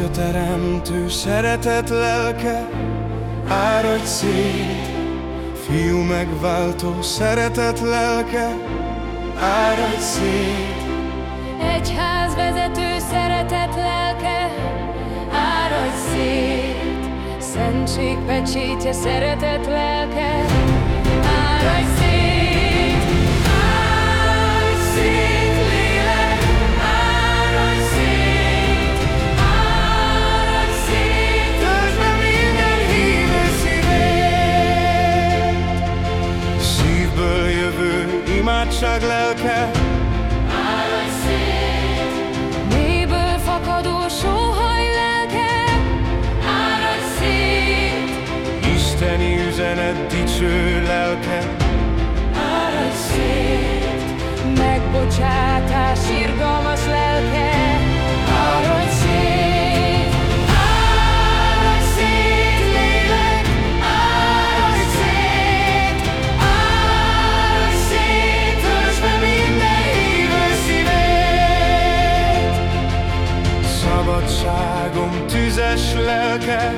Atya teremtő szeretet lelke, áradj szét, Fiú megváltó szeretet lelke, áradj szét. Egyház vezető szeretet lelke, áradj szét. Szentség pecsétje szeretet lelke, üzenet dicső lelke. Áradj szét Megbocsátás irgalmas lelke Szabadságom tüzes lelke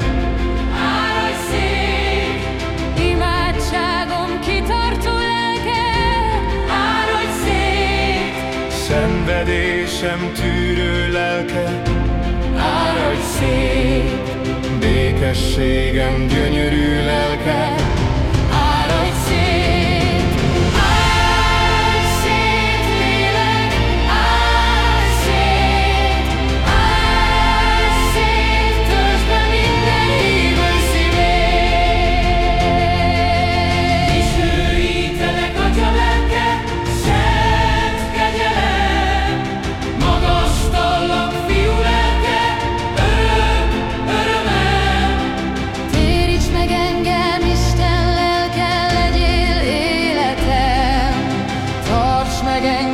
szenvedésem tűrő lelke. Áradj szét, békességem gyönyörű lelke again.